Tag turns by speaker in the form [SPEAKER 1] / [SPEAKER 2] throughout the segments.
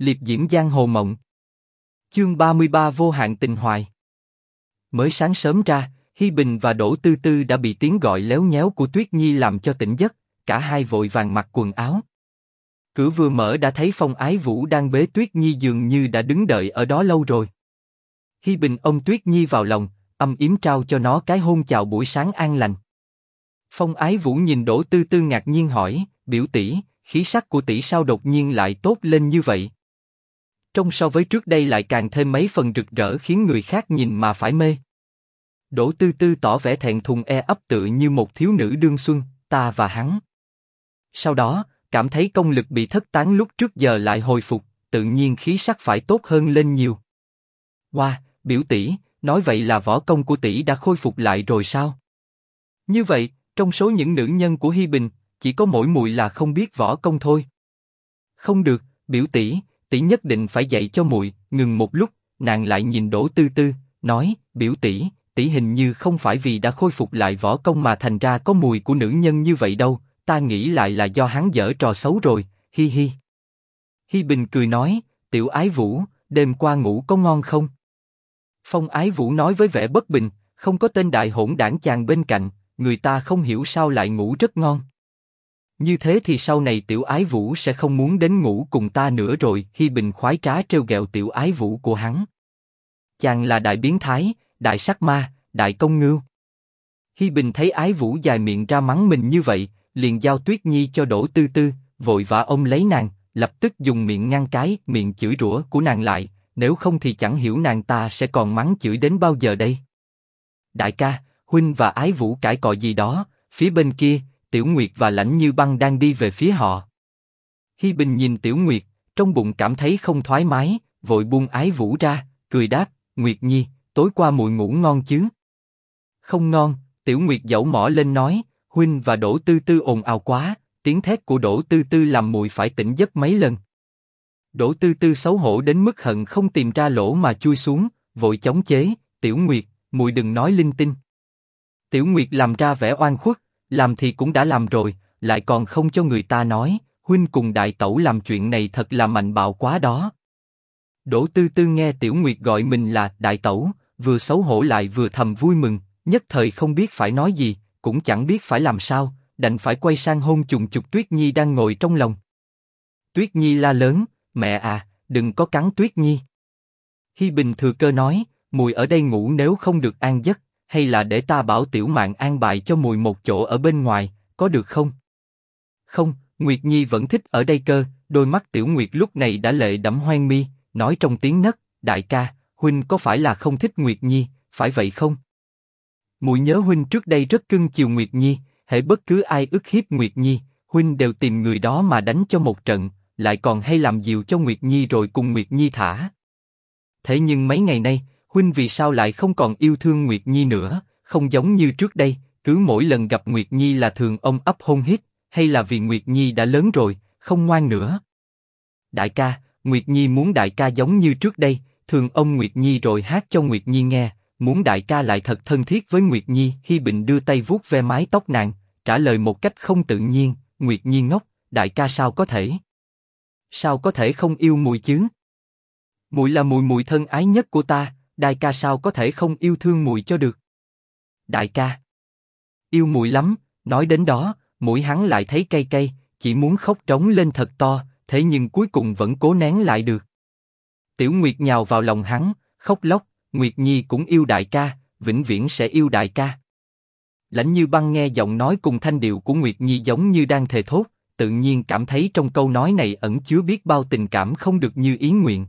[SPEAKER 1] liệp diễm giang hồ mộng. Chương 33 vô hạn tình hoài. Mới sáng sớm ra, Hi Bình và Đỗ Tư Tư đã bị tiếng gọi léo nhéo của Tuyết Nhi làm cho tỉnh giấc, cả hai vội vàng mặc quần áo. Cửa vừa mở đã thấy Phong Ái Vũ đang bế Tuyết Nhi dường như đã đứng đợi ở đó lâu rồi. Hi Bình ôm Tuyết Nhi vào lòng, âm yếm trao cho nó cái hôn chào buổi sáng an lành. Phong Ái Vũ nhìn Đỗ Tư Tư ngạc nhiên hỏi, biểu tỷ, khí sắc của tỷ sao đột nhiên lại tốt lên như vậy? Trong so với trước đây lại càng thêm mấy phần rực rỡ khiến người khác nhìn mà phải mê. Đỗ Tư Tư tỏ vẻ thẹn thùng e ấp tự như một thiếu nữ đương xuân, ta và hắn. Sau đó, cảm thấy công lực bị thất tán lúc trước giờ lại hồi phục, tự nhiên khí sắc phải tốt hơn lên nhiều. Wow, biểu tỷ, nói vậy là võ công của tỷ đã khôi phục lại rồi sao? Như vậy, trong số những nữ nhân của Hi Bình, chỉ có mỗi muội là không biết võ công thôi. Không được, biểu tỷ, tỷ nhất định phải dạy cho muội. Ngừng một lúc, nàng lại nhìn Đỗ Tư Tư, nói, biểu tỷ, tỷ hình như không phải vì đã khôi phục lại võ công mà thành ra có mùi của nữ nhân như vậy đâu. Ta nghĩ lại là do hắn dở trò xấu rồi, hi hi. Hi Bình cười nói, tiểu ái vũ, đêm qua ngủ có ngon không? Phong ái vũ nói với vẻ bất bình, không có tên đại hỗn đảng chàng bên cạnh, người ta không hiểu sao lại ngủ rất ngon. Như thế thì sau này tiểu ái vũ sẽ không muốn đến ngủ cùng ta nữa rồi. Hi Bình khoái trá trêu ghẹo tiểu ái vũ của hắn. Chàng là đại biến thái, đại sắc ma, đại công ngưu. Hi Bình thấy ái vũ dài miệng ra mắng mình như vậy, liền giao Tuyết Nhi cho đổ Tư Tư, vội vã ôm lấy nàng, lập tức dùng miệng ngăn cái miệng chửi rủa của nàng lại, nếu không thì chẳng hiểu nàng ta sẽ còn mắng chửi đến bao giờ đây. Đại ca, huynh và ái vũ cãi cọ gì đó, phía bên kia, Tiểu Nguyệt và Lãnh Như Băng đang đi về phía họ. Hi Bình nhìn Tiểu Nguyệt, trong bụng cảm thấy không thoải mái, vội buông ái vũ ra, cười đáp, Nguyệt Nhi, tối qua muội ngủ ngon chứ? Không ngon, Tiểu Nguyệt dẫu mỏ lên nói, huynh và Đỗ Tư Tư ồn ào quá, tiếng thét của Đỗ Tư Tư làm muội phải tỉnh giấc mấy lần. Đỗ Tư Tư xấu hổ đến mức hận không tìm ra lỗ mà chui xuống, vội chống chế, Tiểu Nguyệt, muội đừng nói linh tinh. Tiểu Nguyệt làm ra vẻ oan khuất, làm thì cũng đã làm rồi, lại còn không cho người ta nói, huynh cùng đại tẩu làm chuyện này thật là mạnh bạo quá đó. Đỗ Tư Tư nghe Tiểu Nguyệt gọi mình là đại tẩu, vừa xấu hổ lại vừa thầm vui mừng, nhất thời không biết phải nói gì, cũng chẳng biết phải làm sao, đành phải quay sang hôn trùng chục Tuyết Nhi đang ngồi trong lòng. Tuyết Nhi la lớn, mẹ à, đừng có cắn Tuyết Nhi. Hi Bình thừa cơ nói, mùi ở đây ngủ nếu không được an giấc, hay là để ta bảo tiểu mạng an bài cho mùi một chỗ ở bên ngoài, có được không? Không, Nguyệt Nhi vẫn thích ở đây cơ. Đôi mắt tiểu Nguyệt lúc này đã lệ đẫm hoang mi, nói trong tiếng nấc, đại ca, huynh có phải là không thích Nguyệt Nhi, phải vậy không? Mùi nhớ huynh trước đây rất cưng chiều Nguyệt Nhi, hệ bất cứ ai ức hiếp Nguyệt Nhi, huynh đều tìm người đó mà đánh cho một trận, lại còn hay làm dịu cho Nguyệt Nhi rồi cùng Nguyệt Nhi thả. Thế nhưng mấy ngày nay, huynh vì sao lại không còn yêu thương Nguyệt Nhi nữa, không giống như trước đây, cứ mỗi lần gặp Nguyệt Nhi là thường ông ấp hôn hít, hay là vì Nguyệt Nhi đã lớn rồi, không ngoan nữa. Đại ca, Nguyệt Nhi muốn đại ca giống như trước đây, thường ông Nguyệt Nhi rồi hát cho Nguyệt Nhi nghe, muốn đại ca lại thật thân thiết với Nguyệt Nhi. Hi Bình đưa tay vuốt ve mái tóc nàng, trả lời một cách không tự nhiên, Nguyệt Nhi ngốc, đại ca sao có thể? Sao có thể không yêu mùi chứ? Mùi là mùi mùi thân ái nhất của ta, đại ca sao có thể không yêu thương muội cho được? Đại ca, yêu muội lắm. Nói đến đó, mũi hắn lại thấy cay cay, chỉ muốn khóc trống lên thật to, thế nhưng cuối cùng vẫn cố nén lại được. Tiểu Nguyệt nhào vào lòng hắn, khóc lóc. Nguyệt Nhi cũng yêu đại ca, vĩnh viễn sẽ yêu đại ca. Lãnh Như Băng nghe giọng nói cùng thanh điệu của Nguyệt Nhi giống như đang thề thốt, tự nhiên cảm thấy trong câu nói này ẩn chứa biết bao tình cảm không được như ý nguyện.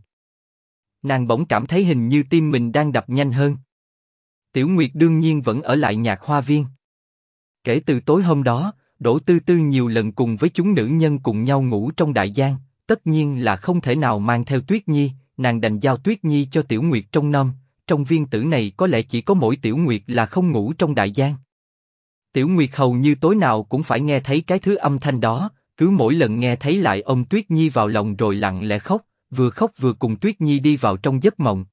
[SPEAKER 1] Nàng bỗng cảm thấy hình như tim mình đang đập nhanh hơn. Tiểu Nguyệt đương nhiên vẫn ở lại nhạc hoa viên. Kể từ tối hôm đó, Đỗ Tư Tư nhiều lần cùng với chúng nữ nhân cùng nhau ngủ trong đại giang, tất nhiên là không thể nào mang theo Tuyết Nhi, nàng đành giao Tuyết Nhi cho Tiểu Nguyệt trong năm. Trong viên tử này có lẽ chỉ có mỗi Tiểu Nguyệt là không ngủ trong đại giang. Tiểu Nguyệt hầu như tối nào cũng phải nghe thấy cái thứ âm thanh đó, cứ mỗi lần nghe thấy lại ông Tuyết Nhi vào lòng rồi lặng lẽ khóc, vừa khóc vừa cùng Tuyết Nhi đi vào trong giấc mộng.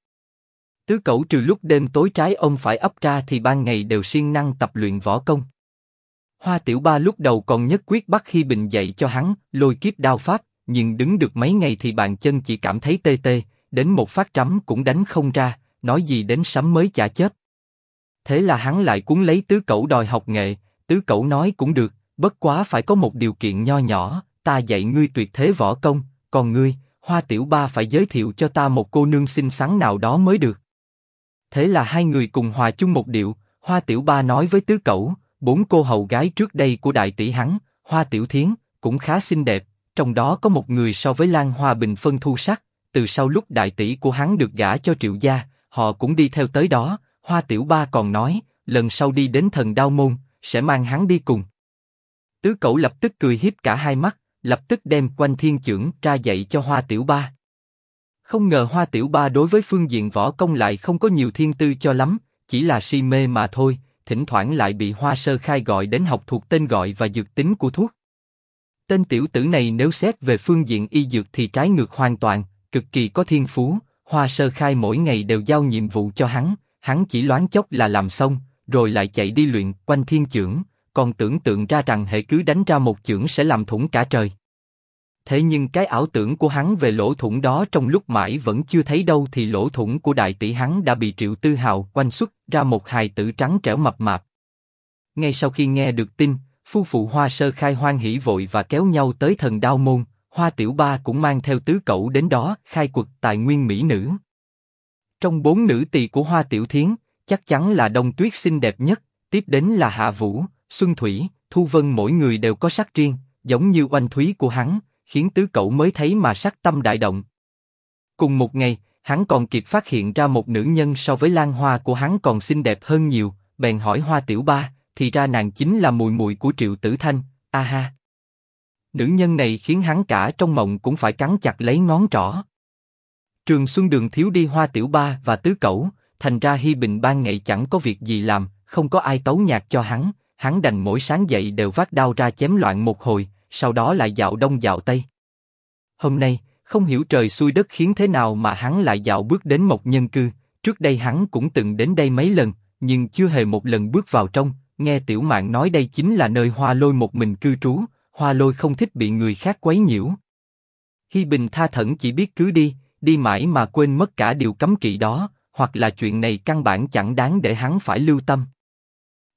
[SPEAKER 1] Tứ cẩu trừ lúc đêm tối trái ông phải ấp ra thì ban ngày đều siêng năng tập luyện võ công. Hoa Tiểu Ba lúc đầu còn nhất quyết bắt khi Bình dạy cho hắn lôi kiếp đao pháp, nhưng đứng được mấy ngày thì bàn chân chỉ cảm thấy tê tê, đến một phát trắm cũng đánh không ra, nói gì đến sắm mới chả chết. Thế là hắn lại cuốn lấy tứ cẩu đòi học nghệ, tứ cẩu nói cũng được, bất quá phải có một điều kiện nho nhỏ, ta dạy ngươi tuyệt thế võ công, còn ngươi, hoa tiểu ba phải giới thiệu cho ta một cô nương xinh xắn nào đó mới được. Thế là hai người cùng hòa chung một điệu, hoa tiểu ba nói với tứ cẩu, bốn cô hầu gái trước đây của đại tỷ hắn, hoa tiểu thiến, cũng khá xinh đẹp, trong đó có một người so với Lan Hoa Bình phân thu sắc, từ sau lúc đại tỷ của hắn được gả cho triệu gia, họ cũng đi theo tới đó, hoa tiểu ba còn nói, lần sau đi đến thần đao môn, sẽ mang hắn đi cùng. Tứ cẩu lập tức cười hiếp cả hai mắt, lập tức đem quanh thiên trưởng ra dạy cho hoa tiểu ba. Không ngờ hoa tiểu ba đối với phương diện võ công lại không có nhiều thiên tư cho lắm, chỉ là si mê mà thôi, thỉnh thoảng lại bị hoa sơ khai gọi đến học thuộc tên gọi và dược tính của thuốc. Tên tiểu tử này nếu xét về phương diện y dược thì trái ngược hoàn toàn, cực kỳ có thiên phú. Hoa sơ khai mỗi ngày đều giao nhiệm vụ cho hắn, hắn chỉ loáng chốc là làm xong, rồi lại chạy đi luyện quanh thiên trưởng, còn tưởng tượng ra rằng hệ cứ đánh ra một chưởng sẽ làm thủng cả trời. Thế nhưng cái ảo tưởng của hắn về lỗ thủng đó trong lúc mãi vẫn chưa thấy đâu thì lỗ thủng của đại tỷ hắn đã bị triệu tư hào quanh xuất ra một hài tử trắng trẻo mập mạp. Ngay sau khi nghe được tin, phu phụ hoa sơ khai hoan hỉ vội và kéo nhau tới thần đao môn, hoa tiểu ba cũng mang theo tứ cậu đến đó khai quật tài nguyên mỹ nữ. Trong bốn nữ tỳ của hoa tiểu thiến, chắc chắn là đông tuyết xinh đẹp nhất, tiếp đến là hạ vũ, xuân thủy, thu vân mỗi người đều có sắc riêng, giống như oanh thúy của hắn, khiến tứ cậu mới thấy mà sắc tâm đại động. Cùng một ngày, hắn còn kịp phát hiện ra một nữ nhân so với lan hoa của hắn còn xinh đẹp hơn nhiều, bèn hỏi hoa tiểu ba, thì ra nàng chính là mùi mùi của triệu tử thanh, a ha. Nữ nhân này khiến hắn cả trong mộng cũng phải cắn chặt lấy ngón trỏ. Trường Xuân Đường thiếu đi hoa tiểu ba và tứ cẩu, thành ra Hi Bình ban ngày chẳng có việc gì làm, không có ai tấu nhạc cho hắn, hắn đành mỗi sáng dậy đều vác đao ra chém loạn một hồi, sau đó lại dạo đông dạo tây. Hôm nay, không hiểu trời xuôi đất khiến thế nào mà hắn lại dạo bước đến một nhân cư, trước đây hắn cũng từng đến đây mấy lần, nhưng chưa hề một lần bước vào trong, nghe tiểu mạng nói đây chính là nơi hoa lôi một mình cư trú, hoa lôi không thích bị người khác quấy nhiễu. Hi Bình tha thẩn chỉ biết cứ đi, đi mãi mà quên mất cả điều cấm kỵ đó, hoặc là chuyện này căn bản chẳng đáng để hắn phải lưu tâm.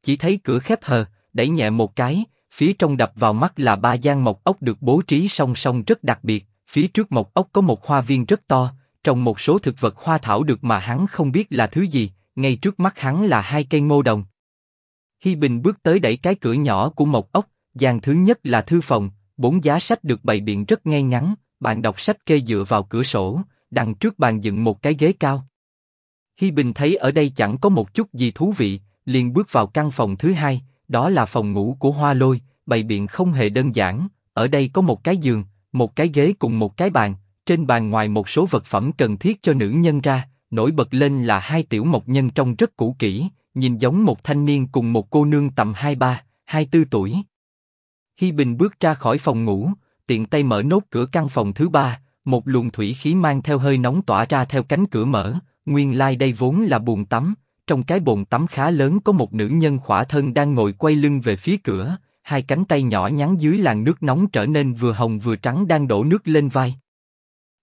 [SPEAKER 1] Chỉ thấy cửa khép hờ, đẩy nhẹ một cái, phía trong đập vào mắt là ba gian mộc ốc được bố trí song song rất đặc biệt, phía trước mộc ốc có một hoa viên rất to, trồng một số thực vật hoa thảo được mà hắn không biết là thứ gì, ngay trước mắt hắn là hai cây ngô đồng. Hi Bình bước tới đẩy cái cửa nhỏ của mộc ốc, gian thứ nhất là thư phòng, bốn giá sách được bày biện rất ngay ngắn, bạn đọc sách kê dựa vào cửa sổ, đằng trước bàn dựng một cái ghế cao. Hi Bình thấy ở đây chẳng có một chút gì thú vị, liền bước vào căn phòng thứ hai, đó là phòng ngủ của Hoa Lôi, bày biện không hề đơn giản. Ở đây có một cái giường, một cái ghế cùng một cái bàn. Trên bàn ngoài một số vật phẩm cần thiết cho nữ nhân ra, nổi bật lên là hai tiểu mộc nhân trông rất cũ kỹ, nhìn giống một thanh niên cùng một cô nương tầm hai ba, hai tư tuổi. Hi Bình bước ra khỏi phòng ngủ, tiện tay mở nốt cửa căn phòng thứ ba, một luồng thủy khí mang theo hơi nóng tỏa ra theo cánh cửa mở. Nguyên lai like đây vốn là buồng tắm, trong cái bồn tắm khá lớn có một nữ nhân khỏa thân đang ngồi quay lưng về phía cửa, hai cánh tay nhỏ nhắn dưới làn nước nóng trở nên vừa hồng vừa trắng đang đổ nước lên vai.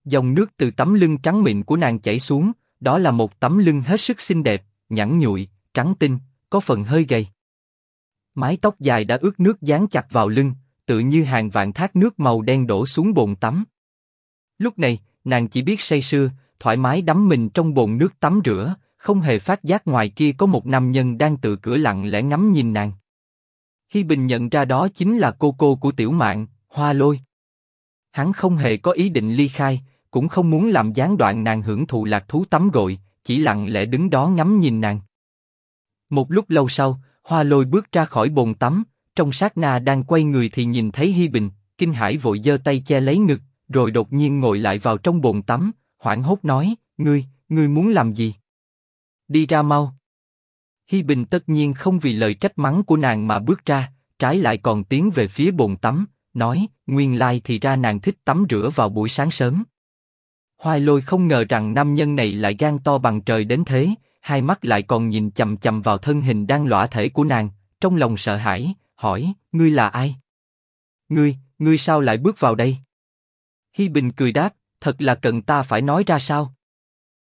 [SPEAKER 1] Dòng nước từ tấm lưng trắng mịn của nàng chảy xuống, đó là một tấm lưng hết sức xinh đẹp, nhẵn nhụi, trắng tinh, có phần hơi gầy. Mái tóc dài đã ướt nước dán chặt vào lưng, tự như hàng vạn thác nước màu đen đổ xuống bồn tắm. Lúc này, nàng chỉ biết say sưa, thoải mái đắm mình trong bồn nước tắm rửa, không hề phát giác ngoài kia có một nam nhân đang từ cửa lặng lẽ ngắm nhìn nàng. Hi Bình nhận ra đó chính là cô cô của Tiểu Mạn, Hoa Lôi. Hắn không hề có ý định ly khai, cũng không muốn làm gián đoạn nàng hưởng thụ lạc thú tắm gội, chỉ lặng lẽ đứng đó ngắm nhìn nàng. Một lúc lâu sau, Hoa Lôi bước ra khỏi bồn tắm, trong sát na đang quay người thì nhìn thấy Hi Bình, kinh hãi vội giơ tay che lấy ngực, rồi đột nhiên ngồi lại vào trong bồn tắm, hoảng hốt nói: ngươi, ngươi muốn làm gì? Đi ra mau. Hi Bình tất nhiên không vì lời trách mắng của nàng mà bước ra, trái lại còn tiến về phía bồn tắm, nói, nguyên lai thì ra nàng thích tắm rửa vào buổi sáng sớm. Hoài Lôi không ngờ rằng nam nhân này lại gan to bằng trời đến thế, hai mắt lại còn nhìn chầm chầm vào thân hình đang lõa thể của nàng, trong lòng sợ hãi, hỏi, ngươi là ai? Ngươi, ngươi sao lại bước vào đây? Hi Bình cười đáp, thật là cần ta phải nói ra sao?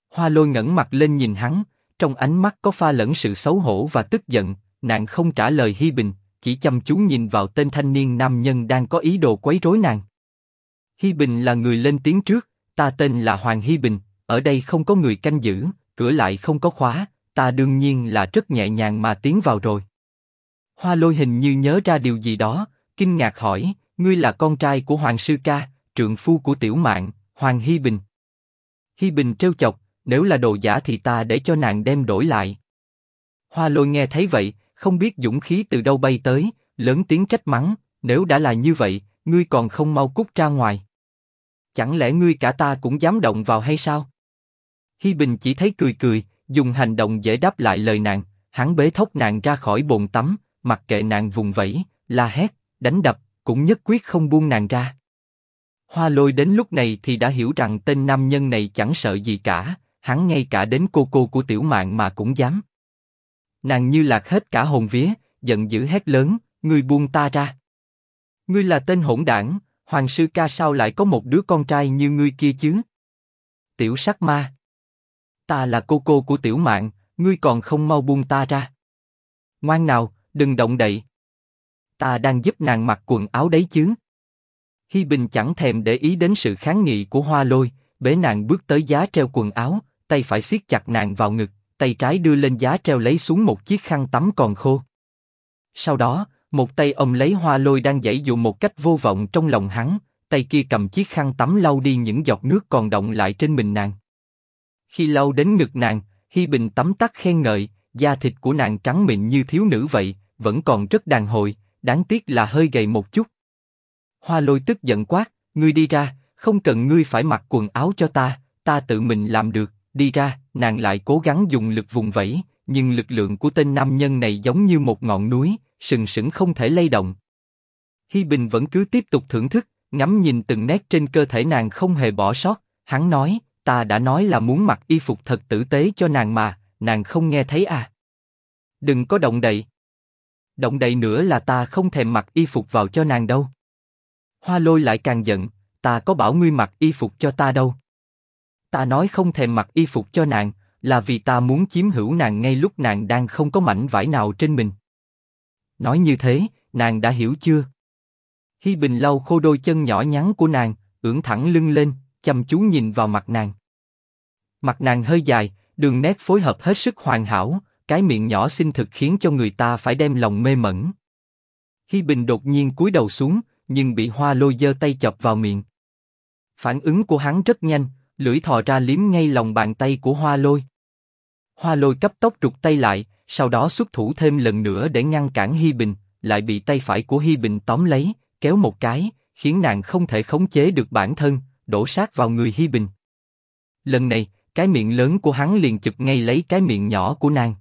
[SPEAKER 1] Hoa lôi ngẩng mặt lên nhìn hắn, trong ánh mắt có pha lẫn sự xấu hổ và tức giận, nàng không trả lời Hi Bình, chỉ chăm chú nhìn vào tên thanh niên nam nhân đang có ý đồ quấy rối nàng. Hi Bình là người lên tiếng trước, ta tên là Hoàng Hi Bình, ở đây không có người canh giữ, cửa lại không có khóa, ta đương nhiên là rất nhẹ nhàng mà tiến vào rồi. Hoa lôi hình như nhớ ra điều gì đó, kinh ngạc hỏi, ngươi là con trai của Hoàng Sư Ca, trượng phu của Tiểu Mạn, Hoàng Hi Bình. Hi Bình trêu chọc, nếu là đồ giả thì ta để cho nàng đem đổi lại. Hoa lôi nghe thấy vậy, không biết dũng khí từ đâu bay tới, lớn tiếng trách mắng, nếu đã là như vậy, ngươi còn không mau cút ra ngoài. Chẳng lẽ ngươi cả ta cũng dám động vào hay sao? Hi Bình chỉ thấy cười cười, dùng hành động dễ đáp lại lời nàng, hắn bế thốc nàng ra khỏi bồn tắm, mặc kệ nàng vùng vẫy, la hét, đánh đập, cũng nhất quyết không buông nàng ra. Hoa lôi đến lúc này thì đã hiểu rằng tên nam nhân này chẳng sợ gì cả, hắn ngay cả đến cô cô của tiểu mạng mà cũng dám. Nàng như lạc hết cả hồn vía, giận dữ hét lớn, ngươi buông ta ra. Ngươi là tên hỗn đảng, hoàng sư ca sao lại có một đứa con trai như ngươi kia chứ? Tiểu sắc ma. Ta là cô cô của tiểu mạng, ngươi còn không mau buông ta ra. Ngoan nào, đừng động đậy. Ta đang giúp nàng mặc quần áo đấy chứ. Hi Bình chẳng thèm để ý đến sự kháng nghị của Hoa Lôi, bế nàng bước tới giá treo quần áo, tay phải siết chặt nàng vào ngực, tay trái đưa lên giá treo lấy xuống một chiếc khăn tắm còn khô. Sau đó, một tay ông lấy Hoa Lôi đang giãy dụ một cách vô vọng trong lòng hắn, tay kia cầm chiếc khăn tắm lau đi những giọt nước còn động lại trên mình nàng. Khi lau đến ngực nàng, Hi Bình tắm tắt khen ngợi, da thịt của nàng trắng mịn như thiếu nữ vậy, vẫn còn rất đàn hồi, đáng tiếc là hơi gầy một chút. Hoa lôi tức giận quát, ngươi đi ra, không cần ngươi phải mặc quần áo cho ta, ta tự mình làm được, đi ra, nàng lại cố gắng dùng lực vùng vẫy, nhưng lực lượng của tên nam nhân này giống như một ngọn núi, sừng sững không thể lay động. Hi Bình vẫn cứ tiếp tục thưởng thức, ngắm nhìn từng nét trên cơ thể nàng không hề bỏ sót, hắn nói, ta đã nói là muốn mặc y phục thật tử tế cho nàng mà, nàng không nghe thấy à? Đừng có động đậy. Động đậy nữa là ta không thèm mặc y phục vào cho nàng đâu. Hoa lôi lại càng giận, ta có bảo ngươi mặc y phục cho ta đâu. Ta nói không thèm mặc y phục cho nàng, là vì ta muốn chiếm hữu nàng ngay lúc nàng đang không có mảnh vải nào trên mình. Nói như thế, nàng đã hiểu chưa? Hi Bình lau khô đôi chân nhỏ nhắn của nàng, ưỡn thẳng lưng lên, chăm chú nhìn vào mặt nàng. Mặt nàng hơi dài, đường nét phối hợp hết sức hoàn hảo, cái miệng nhỏ xinh thực khiến cho người ta phải đem lòng mê mẩn. Hi Bình đột nhiên cúi đầu xuống, nhưng bị Hoa Lôi giơ tay chọc vào miệng. Phản ứng của hắn rất nhanh, lưỡi thò ra liếm ngay lòng bàn tay của Hoa Lôi. Hoa Lôi cấp tốc rụt tay lại, sau đó xuất thủ thêm lần nữa để ngăn cản Hi Bình, lại bị tay phải của Hi Bình tóm lấy, kéo một cái, khiến nàng không thể khống chế được bản thân, đổ sát vào người Hi Bình. Lần này, cái miệng lớn của hắn liền chụp ngay lấy cái miệng nhỏ của nàng.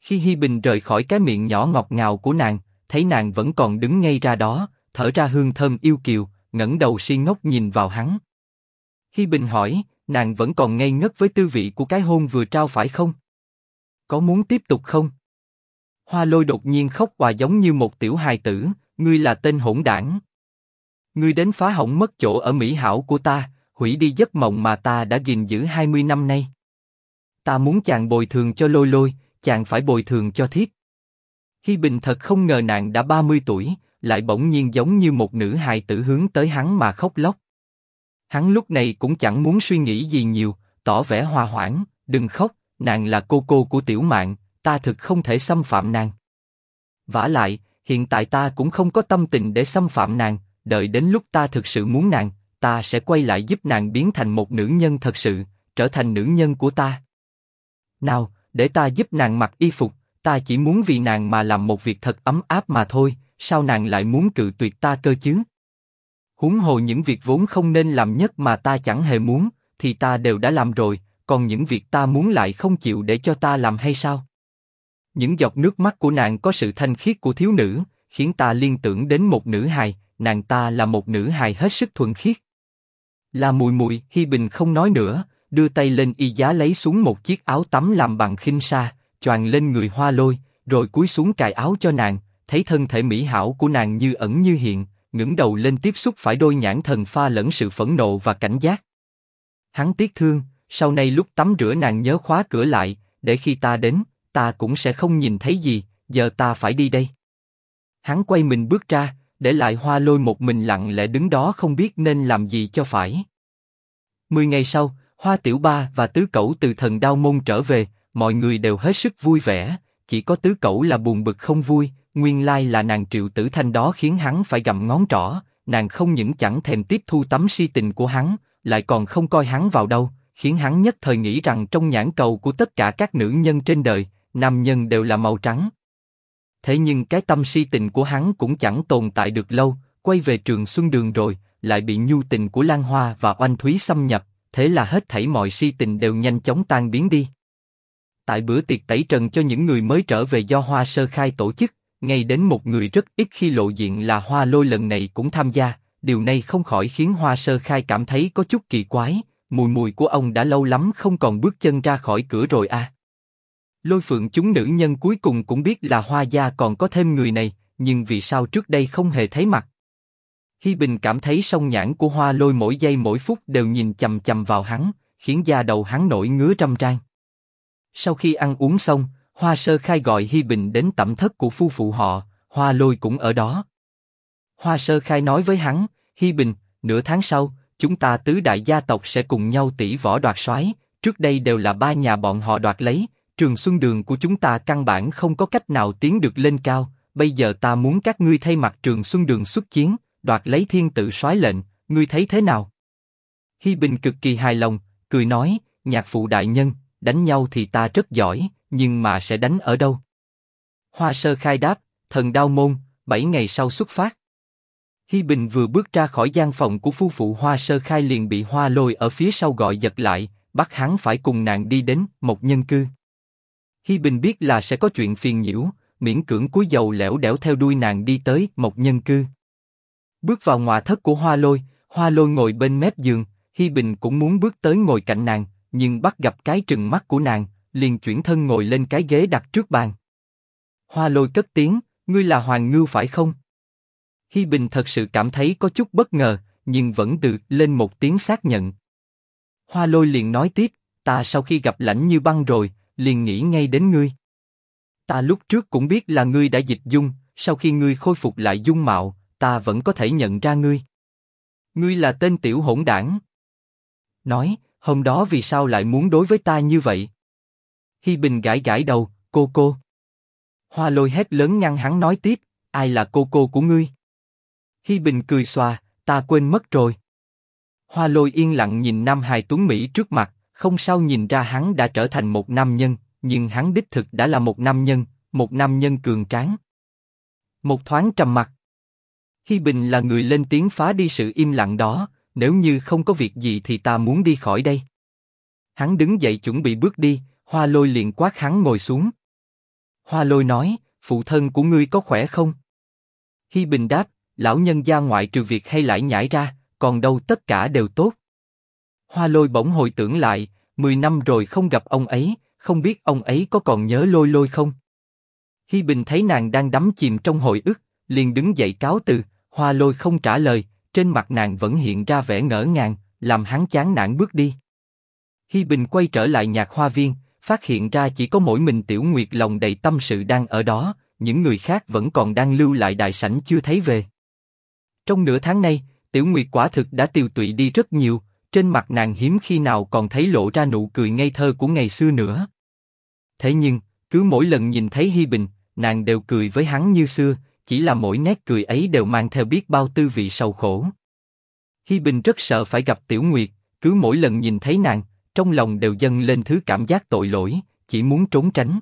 [SPEAKER 1] Khi Hi Bình rời khỏi cái miệng nhỏ ngọt ngào của nàng, thấy nàng vẫn còn đứng ngay ra đó, thở ra hương thơm yêu kiều, ngẩng đầu si ngốc nhìn vào hắn. Hi Bình hỏi, nàng vẫn còn ngây ngất với tư vị của cái hôn vừa trao phải không? Có muốn tiếp tục không? Hoa Lôi đột nhiên khóc hòa giống như một tiểu hài tử, ngươi là tên hỗn đảng. Ngươi đến phá hỏng mất chỗ ở mỹ hảo của ta, hủy đi giấc mộng mà ta đã gìn giữ 20 năm nay. Ta muốn chàng bồi thường cho lôi lôi, chàng phải bồi thường cho thiếp. Hi Bình thật không ngờ nàng đã 30 tuổi, lại bỗng nhiên giống như một nữ hài tử hướng tới hắn mà khóc lóc. Hắn lúc này cũng chẳng muốn suy nghĩ gì nhiều, tỏ vẻ hòa hoãn, đừng khóc, nàng là cô cô của tiểu mạng, ta thực không thể xâm phạm nàng. Vả lại, hiện tại ta cũng không có tâm tình để xâm phạm nàng, đợi đến lúc ta thực sự muốn nàng, ta sẽ quay lại giúp nàng biến thành một nữ nhân thật sự, trở thành nữ nhân của ta. Nào, để ta giúp nàng mặc y phục, ta chỉ muốn vì nàng mà làm một việc thật ấm áp mà thôi, sao nàng lại muốn cự tuyệt ta cơ chứ? Húng hồ những việc vốn không nên làm nhất mà ta chẳng hề muốn, thì ta đều đã làm rồi, còn những việc ta muốn lại không chịu để cho ta làm hay sao? Những giọt nước mắt của nàng có sự thanh khiết của thiếu nữ, khiến ta liên tưởng đến một nữ hài, nàng ta là một nữ hài hết sức thuần khiết. Là mùi mùi, Hi Bình không nói nữa, đưa tay lên y giá lấy xuống một chiếc áo tắm làm bằng khinh sa, choàng lên người hoa lôi, rồi cúi xuống cài áo cho nàng, thấy thân thể mỹ hảo của nàng như ẩn như hiện, ngẩng đầu lên tiếp xúc phải đôi nhãn thần pha lẫn sự phẫn nộ và cảnh giác. Hắn tiếc thương, sau này lúc tắm rửa nàng nhớ khóa cửa lại, để khi ta đến, ta cũng sẽ không nhìn thấy gì, giờ ta phải đi đây. Hắn quay mình bước ra, để lại hoa lôi một mình lặng lẽ đứng đó không biết nên làm gì cho phải. Mười ngày sau, hoa tiểu ba và tứ cẩu từ thần đao môn trở về, mọi người đều hết sức vui vẻ, chỉ có tứ cẩu là buồn bực không vui, nguyên lai là nàng triệu tử thanh đó khiến hắn phải gặm ngón trỏ, nàng không những chẳng thèm tiếp thu tấm si tình của hắn, lại còn không coi hắn vào đâu, khiến hắn nhất thời nghĩ rằng trong nhãn cầu của tất cả các nữ nhân trên đời, nam nhân đều là màu trắng. Thế nhưng cái tâm si tình của hắn cũng chẳng tồn tại được lâu, quay về trường Xuân Đường rồi, lại bị nhu tình của Lan Hoa và Oanh Thúy xâm nhập, thế là hết thảy mọi si tình đều nhanh chóng tan biến đi. Tại bữa tiệc tẩy trần cho những người mới trở về do Hoa Sơ Khai tổ chức, ngay đến một người rất ít khi lộ diện là Hoa Lôi lần này cũng tham gia, điều này không khỏi khiến Hoa Sơ Khai cảm thấy có chút kỳ quái, mùi mùi của ông đã lâu lắm không còn bước chân ra khỏi cửa rồi à. Lôi phượng chúng nữ nhân cuối cùng cũng biết là Hoa gia còn có thêm người này, nhưng vì sao trước đây không hề thấy mặt? Hi Bình cảm thấy song nhãn của Hoa Lôi mỗi giây mỗi phút đều nhìn chầm chầm vào hắn, khiến da đầu hắn nổi ngứa trăm trang. Sau khi ăn uống xong, Hoa Sơ Khai gọi Hi Bình đến tẩm thất của phu phụ họ, Hoa Lôi cũng ở đó. Hoa Sơ Khai nói với hắn, Hi Bình, nửa tháng sau, chúng ta tứ đại gia tộc sẽ cùng nhau tỷ võ đoạt soái. Trước đây đều là ba nhà bọn họ đoạt lấy, Trường Xuân Đường của chúng ta căn bản không có cách nào tiến được lên cao. Bây giờ ta muốn các ngươi thay mặt Trường Xuân Đường xuất chiến, đoạt lấy thiên tự soái lệnh. Ngươi thấy thế nào? Hi Bình cực kỳ hài lòng, cười nói, nhạc phụ đại nhân, đánh nhau thì ta rất giỏi, nhưng mà sẽ đánh ở đâu? Hoa Sơ khai đáp, thần đao môn, bảy ngày sau xuất phát. Hi Bình vừa bước ra khỏi gian phòng của phu phụ Hoa Sơ khai liền bị Hoa Lôi ở phía sau gọi giật lại, bắt hắn phải cùng nàng đi đến một nhân cư. Hi Bình biết là sẽ có chuyện phiền nhiễu, miễn cưỡng cúi dầu lẻo đẻo theo đuôi nàng đi tới một nhân cư. Bước vào ngoại thất của Hoa Lôi, Hoa Lôi ngồi bên mép giường, Hi Bình cũng muốn bước tới ngồi cạnh nàng, nhưng bắt gặp cái trừng mắt của nàng, liền chuyển thân ngồi lên cái ghế đặt trước bàn. Hoa Lôi cất tiếng, ngươi là Hoàng Ngưu phải không? Hi Bình thật sự cảm thấy có chút bất ngờ, nhưng vẫn từ lên một tiếng xác nhận. Hoa Lôi liền nói tiếp, ta sau khi gặp lãnh như băng rồi, liền nghĩ ngay đến ngươi. Ta lúc trước cũng biết là ngươi đã dịch dung, sau khi ngươi khôi phục lại dung mạo, ta vẫn có thể nhận ra ngươi. Ngươi là tên tiểu hỗn đảng. Nói, hôm đó vì sao lại muốn đối với ta như vậy? Hi Bình gãi gãi đầu, cô cô. Hoa lôi hét lớn ngăn hắn nói tiếp, ai là cô cô của ngươi? Hi Bình cười xòa, ta quên mất rồi. Hoa lôi yên lặng nhìn Nam Hải Tuấn Mỹ trước mặt, không sao nhìn ra hắn đã trở thành một nam nhân, nhưng hắn đích thực đã là một nam nhân, một nam nhân cường tráng. Một thoáng trầm mặt. Hi Bình là người lên tiếng phá đi sự im lặng đó, nếu như không có việc gì thì ta muốn đi khỏi đây. Hắn đứng dậy chuẩn bị bước đi, Hoa Lôi liền quát hắn ngồi xuống. Hoa Lôi nói, phụ thân của ngươi có khỏe không? Hi Bình đáp, lão nhân gia ngoại trừ việc hay lại nhảy ra, còn đâu tất cả đều tốt. Hoa Lôi bỗng hồi tưởng lại, 10 năm rồi không gặp ông ấy, không biết ông ấy có còn nhớ Lôi Lôi không? Hi Bình thấy nàng đang đắm chìm trong hồi ức, liền đứng dậy cáo từ. Hoa Lôi không trả lời, trên mặt nàng vẫn hiện ra vẻ ngỡ ngàng, làm hắn chán nản bước đi. Hi Bình quay trở lại nhạc hoa viên, phát hiện ra chỉ có mỗi mình Tiểu Nguyệt lòng đầy tâm sự đang ở đó, những người khác vẫn còn đang lưu lại đại sảnh chưa thấy về. Trong nửa tháng nay, Tiểu Nguyệt quả thực đã tiêu tụy đi rất nhiều, trên mặt nàng hiếm khi nào còn thấy lộ ra nụ cười ngây thơ của ngày xưa nữa. Thế nhưng, cứ mỗi lần nhìn thấy Hi Bình, nàng đều cười với hắn như xưa, chỉ là mỗi nét cười ấy đều mang theo biết bao tư vị sầu khổ. Hi Bình rất sợ phải gặp Tiểu Nguyệt, cứ mỗi lần nhìn thấy nàng, trong lòng đều dâng lên thứ cảm giác tội lỗi, chỉ muốn trốn tránh.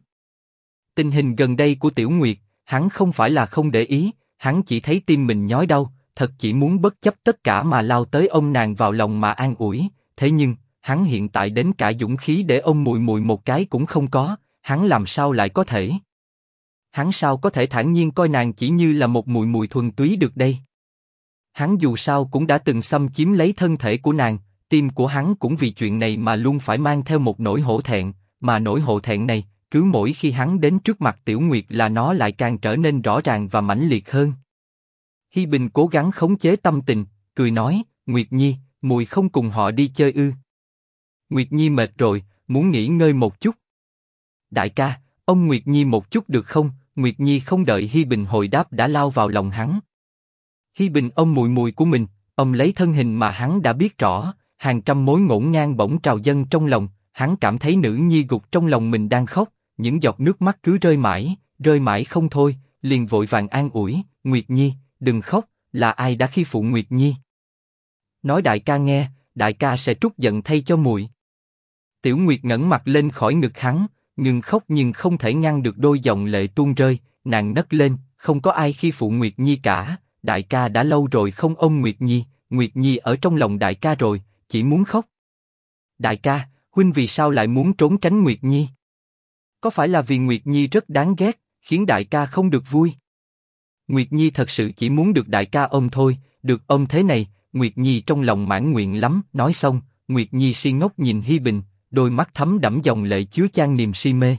[SPEAKER 1] Tình hình gần đây của Tiểu Nguyệt, hắn không phải là không để ý, hắn chỉ thấy tim mình nhói đau, thật chỉ muốn bất chấp tất cả mà lao tới ôm nàng vào lòng mà an ủi. Thế nhưng, hắn hiện tại đến cả dũng khí để ôm mùi mùi một cái cũng không có, hắn làm sao lại có thể? Hắn sao có thể thản nhiên coi nàng chỉ như là một mùi mùi thuần túy được đây? Hắn dù sao cũng đã từng xâm chiếm lấy thân thể của nàng, tim của hắn cũng vì chuyện này mà luôn phải mang theo một nỗi hổ thẹn, mà nỗi hổ thẹn này, cứ mỗi khi hắn đến trước mặt Tiểu Nguyệt là nó lại càng trở nên rõ ràng và mãnh liệt hơn. Hi Bình cố gắng khống chế tâm tình, cười nói, Nguyệt Nhi, mùi không cùng họ đi chơi ư? Nguyệt Nhi mệt rồi, muốn nghỉ ngơi một chút. Đại ca, ông Nguyệt Nhi một chút được không? Nguyệt Nhi không đợi Hi Bình hồi đáp đã lao vào lòng hắn. Hi Bình ôm mùi mùi của mình, ông lấy thân hình mà hắn đã biết rõ, hàng trăm mối ngổn ngang bỗng trào dâng trong lòng, hắn cảm thấy nữ nhi gục trong lòng mình đang khóc, những giọt nước mắt cứ rơi mãi, rơi mãi không thôi, liền vội vàng an ủi, Nguyệt Nhi, đừng khóc, là ai đã khi phụ Nguyệt Nhi? Nói đại ca nghe, đại ca sẽ trút giận thay cho muội. Tiểu Nguyệt ngẩng mặt lên khỏi ngực hắn, ngừng khóc nhưng không thể ngăn được đôi dòng lệ tuôn rơi, nàng nấc lên, không có ai khi phụ Nguyệt Nhi cả, đại ca đã lâu rồi không ôm Nguyệt Nhi, Nguyệt Nhi ở trong lòng đại ca rồi, chỉ muốn khóc. Đại ca, huynh vì sao lại muốn trốn tránh Nguyệt Nhi? Có phải là vì Nguyệt Nhi rất đáng ghét, khiến đại ca không được vui? Nguyệt Nhi thật sự chỉ muốn được đại ca ôm thôi, được ôm thế này, Nguyệt Nhi trong lòng mãn nguyện lắm. Nói xong, Nguyệt Nhi si ngốc nhìn Hi Bình, đôi mắt thấm đẫm dòng lệ chứa chan niềm si mê.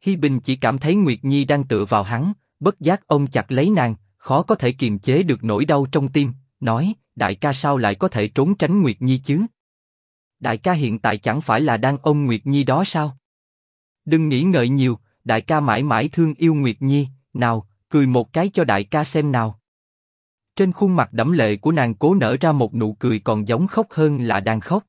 [SPEAKER 1] Hi Bình chỉ cảm thấy Nguyệt Nhi đang tựa vào hắn, bất giác ôm chặt lấy nàng, khó có thể kiềm chế được nỗi đau trong tim, nói, đại ca sao lại có thể trốn tránh Nguyệt Nhi chứ? Đại ca hiện tại chẳng phải là đang ôm Nguyệt Nhi đó sao? Đừng nghĩ ngợi nhiều, đại ca mãi mãi thương yêu Nguyệt Nhi, nào, cười một cái cho đại ca xem nào. Trên khuôn mặt đẫm lệ của nàng cố nở ra một nụ cười còn giống khóc hơn là đang khóc.